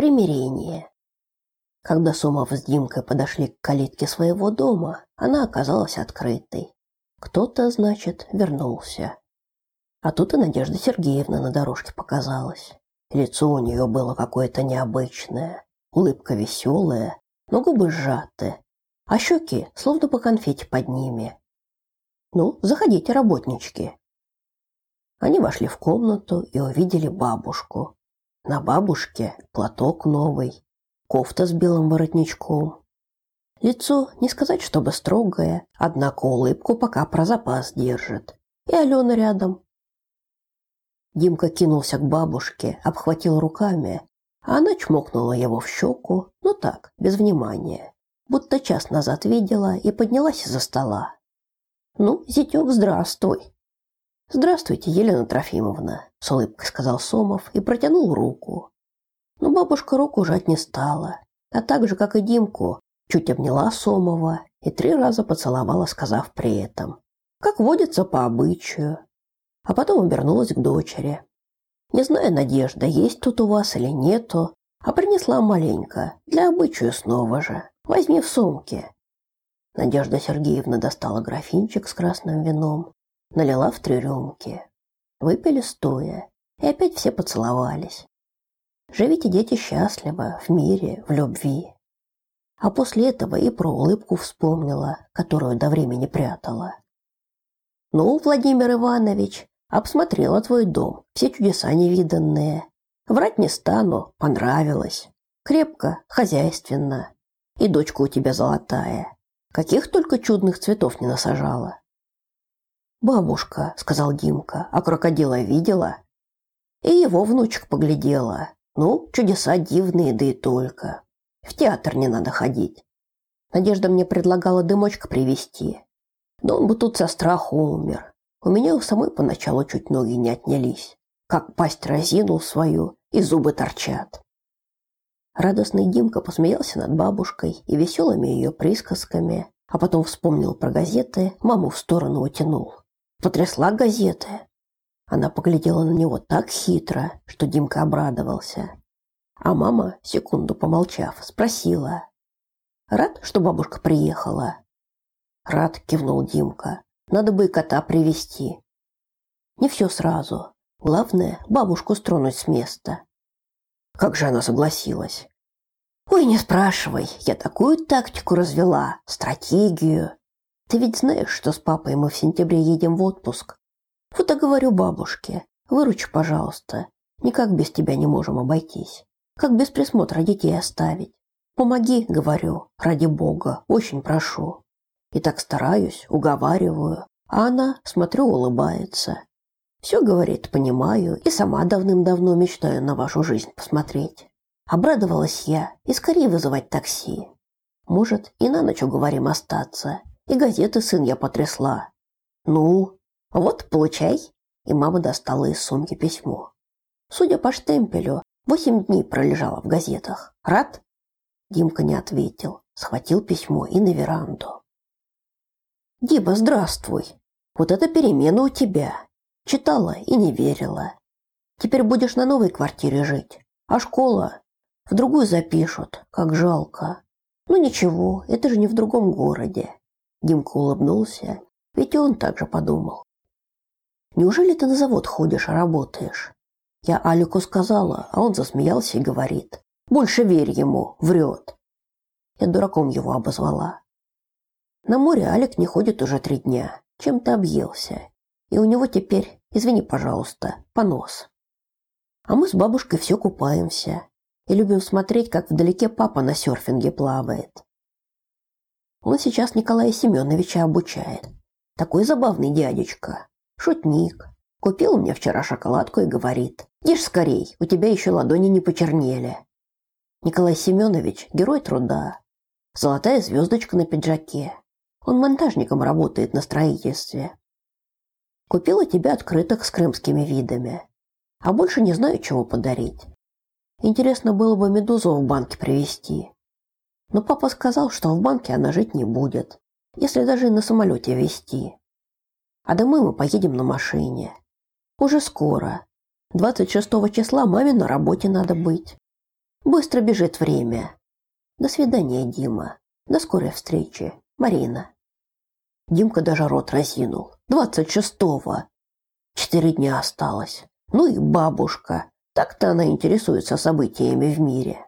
Примирение. Когда Сомов с Димкой подошли к калитке своего дома, она оказалась открытой. Кто-то, значит, вернулся. А тут и Надежда Сергеевна на дорожке показалась. Лицо у нее было какое-то необычное, улыбка веселая, но губы сжаты, а щеки словно по конфете под ними. «Ну, заходите, работнички». Они вошли в комнату и увидели бабушку. На бабушке платок новый, кофта с белым воротничком. Лицо не сказать, чтобы строгое, однако улыбку пока про запас держит. И Алена рядом. Димка кинулся к бабушке, обхватил руками, а она чмокнула его в щеку, ну так, без внимания, будто час назад видела и поднялась из-за стола. «Ну, зятек, здравствуй!» «Здравствуйте, Елена Трофимовна», – с улыбкой сказал Сомов и протянул руку. Но бабушка руку жать не стала, а так же, как и Димку, чуть обняла Сомова и три раза поцеловала, сказав при этом, как водится по обычаю, а потом обернулась к дочери. «Не знаю, Надежда, есть тут у вас или нету, а принесла маленько, для обычаю снова же. Возьми в сумке». Надежда Сергеевна достала графинчик с красным вином, налила в три рюмки. Выпили стоя, и опять все поцеловались. Живите, дети, счастливо, в мире, в любви. А после этого и про улыбку вспомнила, которую до времени прятала. Ну, Владимир Иванович, обсмотрела твой дом, все чудеса невиданные. Врать не стану, понравилось. Крепко, хозяйственно. И дочка у тебя золотая. Каких только чудных цветов не насажала. «Бабушка», — сказал Димка, — «а крокодила видела?» И его внучек поглядела. Ну, чудеса дивные, да и только. В театр не надо ходить. Надежда мне предлагала дымочка привезти. Да он бы тут со страху умер. У меня у самой поначалу чуть ноги не отнялись. Как пасть разинул свою, и зубы торчат. Радостный Димка посмеялся над бабушкой и веселыми ее присказками, а потом вспомнил про газеты, маму в сторону утянул потрясла газеты. Она поглядела на него так хитро, что Димка обрадовался. А мама, секунду помолчав, спросила: "Рад, что бабушка приехала?" "Рад", кивнул Димка. "Надо бы и кота привести. Не все сразу. Главное бабушку стронуть с места". Как же она согласилась? Ой, не спрашивай, я такую тактику развела, стратегию. Ты ведь знаешь, что с папой мы в сентябре едем в отпуск? Вот и говорю бабушке, выручи, пожалуйста. Никак без тебя не можем обойтись. Как без присмотра детей оставить? Помоги, говорю, ради бога, очень прошу. И так стараюсь, уговариваю, а она, смотрю, улыбается. Все, говорит, понимаю, и сама давным-давно мечтаю на вашу жизнь посмотреть. Обрадовалась я и скорее вызывать такси. Может, и на ночь уговорим остаться, и газеты сын я потрясла. Ну, вот, получай. И мама достала из сумки письмо. Судя по штемпелю, восемь дней пролежала в газетах. Рад? Димка не ответил, схватил письмо и на веранду. Дима, здравствуй. Вот это перемена у тебя. Читала и не верила. Теперь будешь на новой квартире жить. А школа? В другую запишут. Как жалко. Ну ничего, это же не в другом городе. Димка улыбнулся, ведь он так же подумал. Неужели ты на завод ходишь, а работаешь? Я Алику сказала, а он засмеялся и говорит: "Больше верь ему, врет". Я дураком его обозвала. На море Алик не ходит уже три дня, чем-то объелся, и у него теперь, извини, пожалуйста, понос. А мы с бабушкой все купаемся и любим смотреть, как вдалеке папа на серфинге плавает. Он сейчас Николая Семеновича обучает. Такой забавный дядечка. Шутник. Купил мне вчера шоколадку и говорит: "Ешь скорей, у тебя еще ладони не почернели". Николай Семенович герой труда. Золотая звездочка на пиджаке. Он монтажником работает на строительстве. Купила тебе открыток с крымскими видами. А больше не знаю, чего подарить. Интересно было бы медузу в банке привезти. Но папа сказал, что в банке она жить не будет, если даже и на самолете везти. А домой мы поедем на машине. Уже скоро. 26 числа маме на работе надо быть. Быстро бежит время. До свидания, Дима. До скорой встречи, Марина. Димка даже рот разинул. 26-го. Четыре дня осталось. Ну и бабушка. Так-то она интересуется событиями в мире.